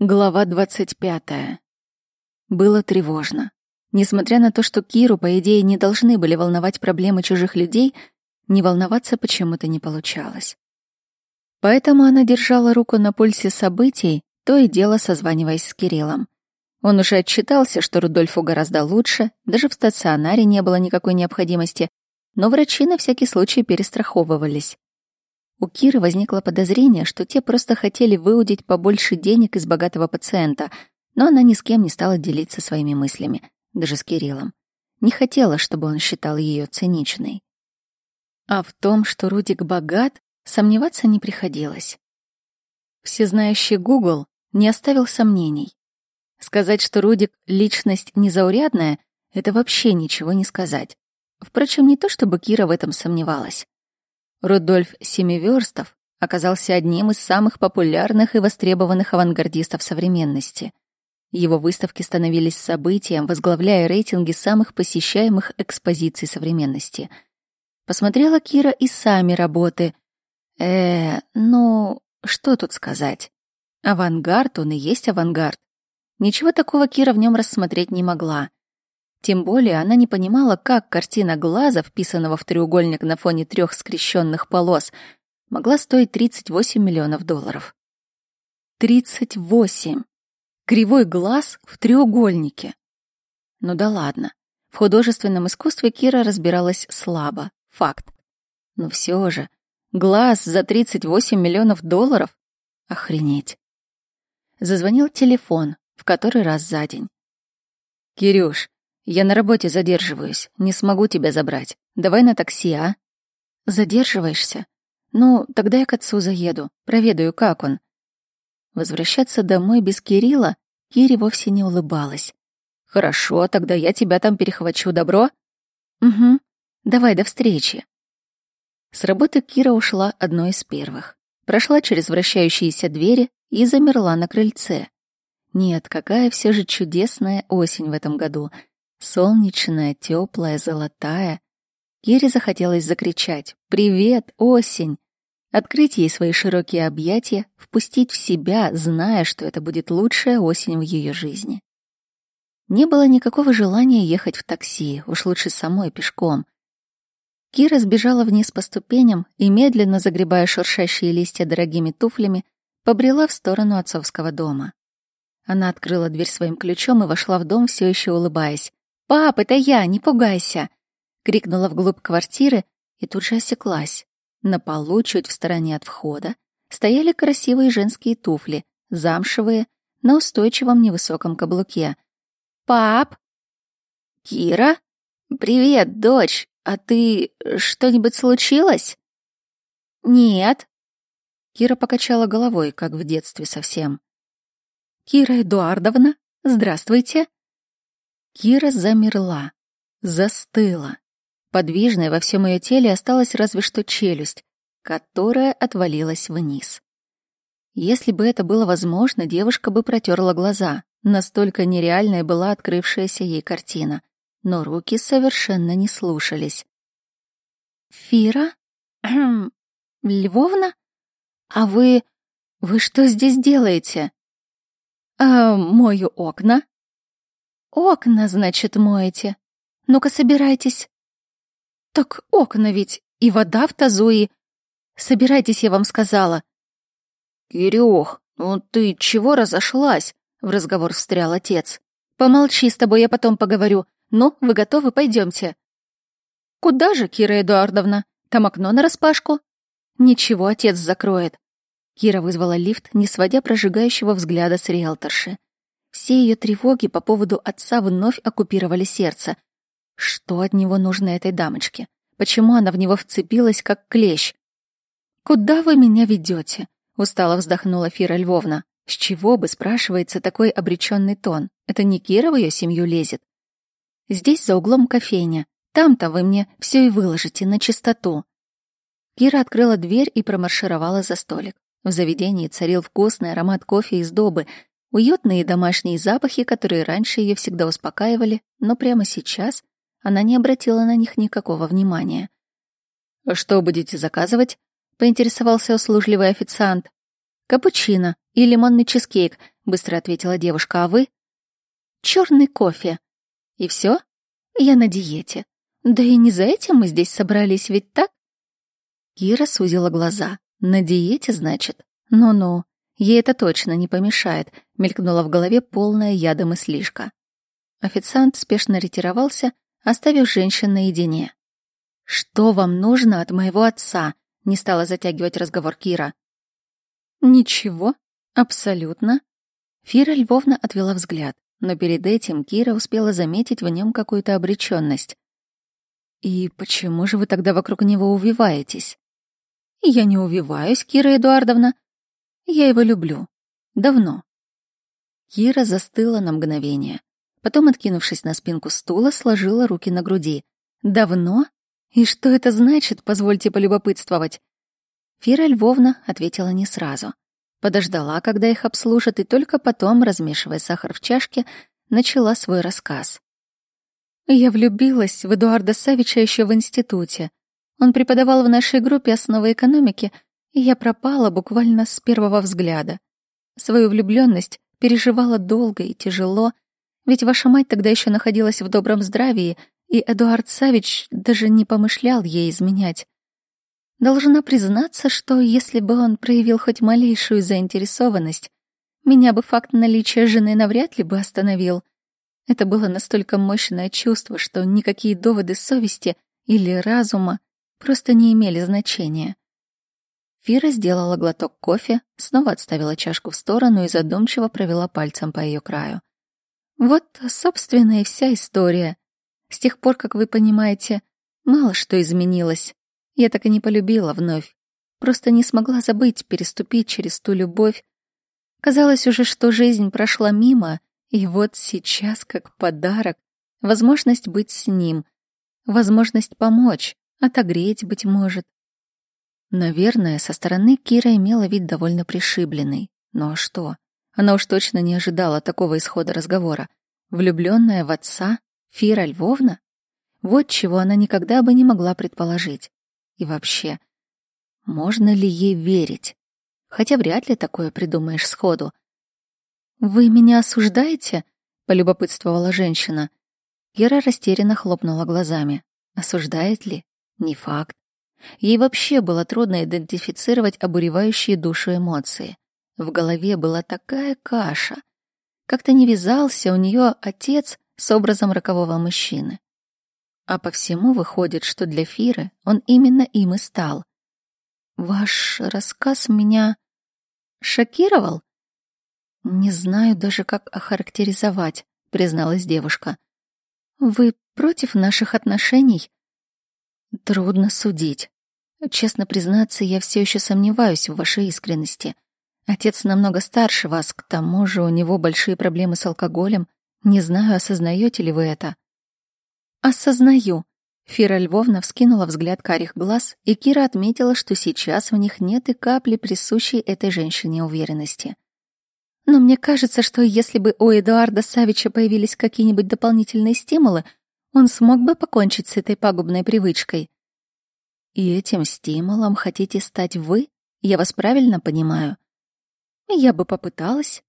Глава двадцать пятая. Было тревожно. Несмотря на то, что Киру, по идее, не должны были волновать проблемы чужих людей, не волноваться почему-то не получалось. Поэтому она держала руку на пульсе событий, то и дело созваниваясь с Кириллом. Он уже отчитался, что Рудольфу гораздо лучше, даже в стационаре не было никакой необходимости, но врачи на всякий случай перестраховывались. У Киры возникло подозрение, что те просто хотели выудить побольше денег из богатого пациента, но она ни с кем не стала делиться своими мыслями, даже с Кириллом. Не хотела, чтобы он считал ее циничной. А в том, что Рудик богат, сомневаться не приходилось. Всезнающий Гугл не оставил сомнений. Сказать, что Рудик — личность незаурядная, это вообще ничего не сказать. Впрочем, не то чтобы Кира в этом сомневалась. Рудольф Семиверстов оказался одним из самых популярных и востребованных авангардистов современности. Его выставки становились событием, возглавляя рейтинги самых посещаемых экспозиций современности. Посмотрела Кира и сами работы. Э, ну, что тут сказать? Авангард, он и есть авангард. Ничего такого Кира в нем рассмотреть не могла. Тем более она не понимала, как картина глаза, вписанного в треугольник на фоне трех скрещенных полос, могла стоить 38 миллионов долларов. 38! Кривой глаз в треугольнике. Ну да ладно. В художественном искусстве Кира разбиралась слабо. Факт. Но все же, глаз за 38 миллионов долларов? Охренеть. Зазвонил телефон, в который раз за день. «Кирюш, я на работе задерживаюсь, не смогу тебя забрать. Давай на такси, а? Задерживаешься? Ну, тогда я к отцу заеду, проведаю, как он. Возвращаться домой без Кирилла Кире вовсе не улыбалась. Хорошо, тогда я тебя там перехвачу, добро? Угу. Давай, до встречи. С работы Кира ушла одной из первых. Прошла через вращающиеся двери и замерла на крыльце. Нет, какая все же чудесная осень в этом году — Солнечная, теплая, золотая. Кире захотелось закричать «Привет, осень!» Открыть ей свои широкие объятия, впустить в себя, зная, что это будет лучшая осень в ее жизни. Не было никакого желания ехать в такси, уж лучше самой пешком. Кира сбежала вниз по ступеням и, медленно загребая шуршащие листья дорогими туфлями, побрела в сторону отцовского дома. Она открыла дверь своим ключом и вошла в дом, все еще улыбаясь. «Пап, это я, не пугайся!» — крикнула вглубь квартиры и тут же осеклась. На полу, чуть в стороне от входа, стояли красивые женские туфли, замшевые, на устойчивом невысоком каблуке. «Пап!» «Кира? Привет, дочь! А ты... что-нибудь случилось?» «Нет». Кира покачала головой, как в детстве совсем. «Кира Эдуардовна, здравствуйте!» Кира замерла, застыла. Подвижной во всем ее теле осталась разве что челюсть, которая отвалилась вниз. Если бы это было возможно, девушка бы протерла глаза. Настолько нереальной была открывшаяся ей картина. Но руки совершенно не слушались. «Фира? Львовна? А вы... вы что здесь делаете?» «А, мою окна», Окна, значит, моете. Ну-ка, собирайтесь. Так окна ведь, и вода в тазу, и... Собирайтесь, я вам сказала. Кирюх, ну ты чего разошлась? В разговор встрял отец. Помолчи, с тобой я потом поговорю. Ну, вы готовы, пойдемте. Куда же, Кира Эдуардовна? Там окно нараспашку. Ничего, отец закроет. Кира вызвала лифт, не сводя прожигающего взгляда с риэлторши. Все ее тревоги по поводу отца вновь оккупировали сердце. Что от него нужно этой дамочке? Почему она в него вцепилась, как клещ? «Куда вы меня ведете? устало вздохнула Фира Львовна. «С чего бы, спрашивается, такой обреченный тон? Это не Кира в ее семью лезет?» «Здесь за углом кофейня. Там-то вы мне все и выложите на чистоту». Кира открыла дверь и промаршировала за столик. В заведении царил вкусный аромат кофе из добы, Уютные домашние запахи, которые раньше ее всегда успокаивали, но прямо сейчас она не обратила на них никакого внимания. «Что будете заказывать?» — поинтересовался услужливый официант. «Капучино и лимонный чизкейк. быстро ответила девушка. А вы? Черный кофе. И все? Я на диете. Да и не за этим мы здесь собрались, ведь так? Кира сузила глаза. На диете, значит? Ну-ну. Ей это точно не помешает, мелькнула в голове полная яда мыслишка. Официант спешно ретировался, оставив женщин наедине. «Что вам нужно от моего отца?» — не стала затягивать разговор Кира. «Ничего, абсолютно». Фира Львовна отвела взгляд, но перед этим Кира успела заметить в нем какую-то обреченность. «И почему же вы тогда вокруг него увиваетесь?» «Я не увиваюсь, Кира Эдуардовна. Я его люблю. Давно». Кира застыла на мгновение. Потом, откинувшись на спинку стула, сложила руки на груди. «Давно? И что это значит, позвольте полюбопытствовать?» Фира Львовна ответила не сразу. Подождала, когда их обслужат, и только потом, размешивая сахар в чашке, начала свой рассказ. «Я влюбилась в Эдуарда Савича еще в институте. Он преподавал в нашей группе основы экономики, и я пропала буквально с первого взгляда. Свою влюбленность переживала долго и тяжело, ведь ваша мать тогда еще находилась в добром здравии, и Эдуард Савич даже не помышлял ей изменять. Должна признаться, что если бы он проявил хоть малейшую заинтересованность, меня бы факт наличия жены навряд ли бы остановил. Это было настолько мощное чувство, что никакие доводы совести или разума просто не имели значения. Фира сделала глоток кофе, снова отставила чашку в сторону и задумчиво провела пальцем по ее краю. Вот, собственно, и вся история. С тех пор, как вы понимаете, мало что изменилось. Я так и не полюбила вновь. Просто не смогла забыть, переступить через ту любовь. Казалось уже, что жизнь прошла мимо, и вот сейчас, как подарок, возможность быть с ним, возможность помочь, отогреть, быть может. Наверное, со стороны Кира имела вид довольно пришибленный. Но что? Она уж точно не ожидала такого исхода разговора. Влюбленная в отца Фира Львовна? Вот чего она никогда бы не могла предположить. И вообще, можно ли ей верить? Хотя вряд ли такое придумаешь сходу. «Вы меня осуждаете?» — полюбопытствовала женщина. Кира растерянно хлопнула глазами. Осуждает ли? Не факт. Ей вообще было трудно идентифицировать обуревающие душу эмоции. В голове была такая каша. Как-то не вязался у нее отец с образом рокового мужчины. А по всему выходит, что для Фиры он именно им и стал. Ваш рассказ меня шокировал? Не знаю даже, как охарактеризовать, призналась девушка. Вы против наших отношений? Трудно судить. Честно признаться, я все еще сомневаюсь в вашей искренности. Отец намного старше вас, к тому же у него большие проблемы с алкоголем. Не знаю, осознаете ли вы это. Осознаю. Фира Львовна вскинула взгляд карих глаз, и Кира отметила, что сейчас в них нет и капли присущей этой женщине уверенности. Но мне кажется, что если бы у Эдуарда Савича появились какие-нибудь дополнительные стимулы, он смог бы покончить с этой пагубной привычкой. И этим стимулом хотите стать вы? Я вас правильно понимаю? Я бы попыталась.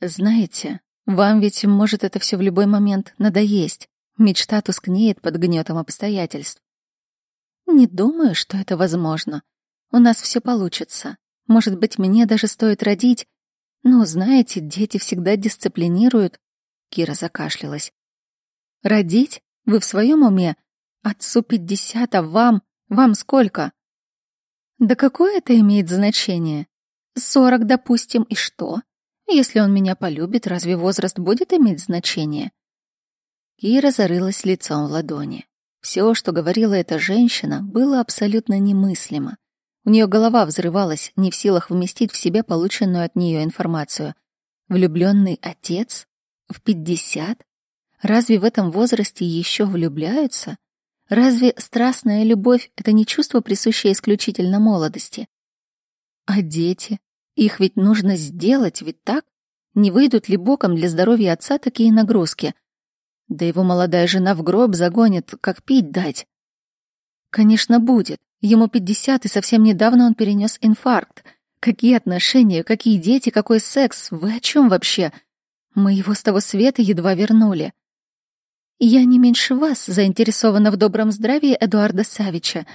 Знаете, вам ведь может это все в любой момент надоесть. Мечта тускнеет под гнетом обстоятельств. Не думаю, что это возможно. У нас все получится. Может быть, мне даже стоит родить. Но, знаете, дети всегда дисциплинируют. Кира закашлялась. Родить? Вы в своем уме? Отцу пятьдесят, а вам? Вам сколько? Да какое это имеет значение? Сорок, допустим, и что? Если он меня полюбит, разве возраст будет иметь значение? Кира зарылась лицом в ладони. Все, что говорила эта женщина, было абсолютно немыслимо. У нее голова взрывалась, не в силах вместить в себя полученную от нее информацию. Влюбленный отец? В пятьдесят? Разве в этом возрасте еще влюбляются? Разве страстная любовь — это не чувство, присущее исключительно молодости? А дети? Их ведь нужно сделать, ведь так? Не выйдут ли боком для здоровья отца такие нагрузки? Да его молодая жена в гроб загонит, как пить дать. Конечно, будет. Ему пятьдесят, и совсем недавно он перенес инфаркт. Какие отношения, какие дети, какой секс? Вы о чем вообще? Мы его с того света едва вернули. Я не меньше вас заинтересована в добром здравии Эдуарда Савича.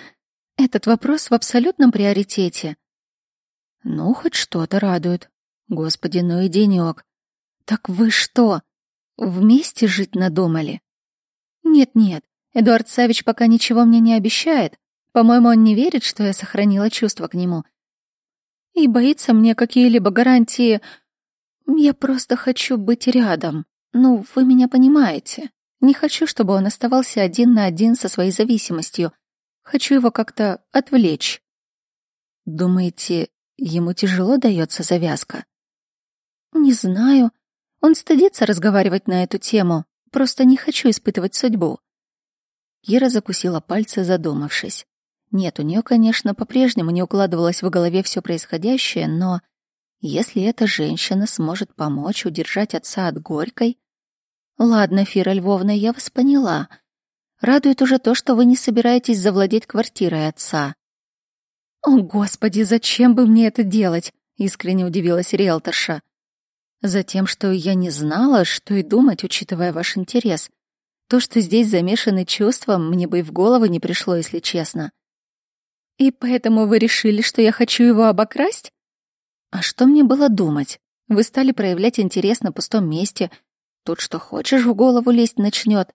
Этот вопрос в абсолютном приоритете. Ну, хоть что-то радует. Господи, ну и денёк. Так вы что, вместе жить надумали? Нет-нет, Эдуард Савич пока ничего мне не обещает. По-моему, он не верит, что я сохранила чувства к нему. И боится мне какие-либо гарантии. Я просто хочу быть рядом. Ну, вы меня понимаете. Не хочу, чтобы он оставался один на один со своей зависимостью. Хочу его как-то отвлечь. Думаете, ему тяжело дается завязка? Не знаю. Он стыдится разговаривать на эту тему. Просто не хочу испытывать судьбу. Кира закусила пальцы, задумавшись. Нет, у нее, конечно, по-прежнему не укладывалось в голове все происходящее, но если эта женщина сможет помочь удержать отца от горькой, Ладно, Фира Львовна, я вас поняла. Радует уже то, что вы не собираетесь завладеть квартирой отца. О, господи, зачем бы мне это делать? Искренне удивилась риэлторша. Затем, что я не знала, что и думать, учитывая ваш интерес. То, что здесь замешаны чувства, мне бы и в голову не пришло, если честно. И поэтому вы решили, что я хочу его обокрасть? А что мне было думать? Вы стали проявлять интерес на пустом месте — Тут что хочешь в голову лезть начнет.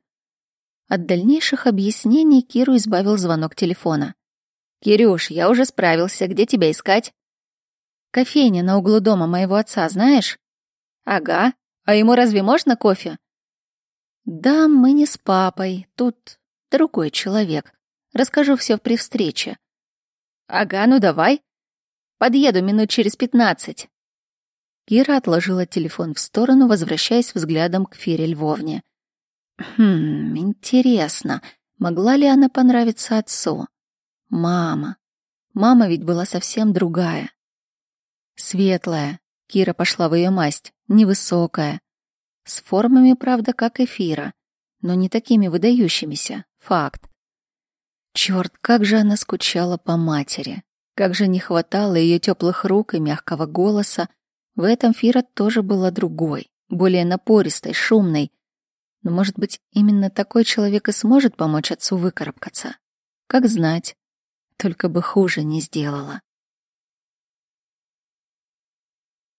От дальнейших объяснений Киру избавил звонок телефона. «Кирюш, я уже справился. Где тебя искать?» «Кофейня на углу дома моего отца, знаешь?» «Ага. А ему разве можно кофе?» «Да, мы не с папой. Тут другой человек. Расскажу все при встрече». «Ага, ну давай. Подъеду минут через пятнадцать». Кира отложила телефон в сторону, возвращаясь взглядом к Фере Львовне. Хм, интересно, могла ли она понравиться отцу? Мама. Мама ведь была совсем другая. Светлая. Кира пошла в ее масть. Невысокая. С формами, правда, как эфира, но не такими выдающимися. Факт. Черт, как же она скучала по матери. Как же не хватало ее теплых рук и мягкого голоса, в этом Фира тоже была другой, более напористой, шумной. Но, может быть, именно такой человек и сможет помочь отцу выкарабкаться. Как знать, только бы хуже не сделала.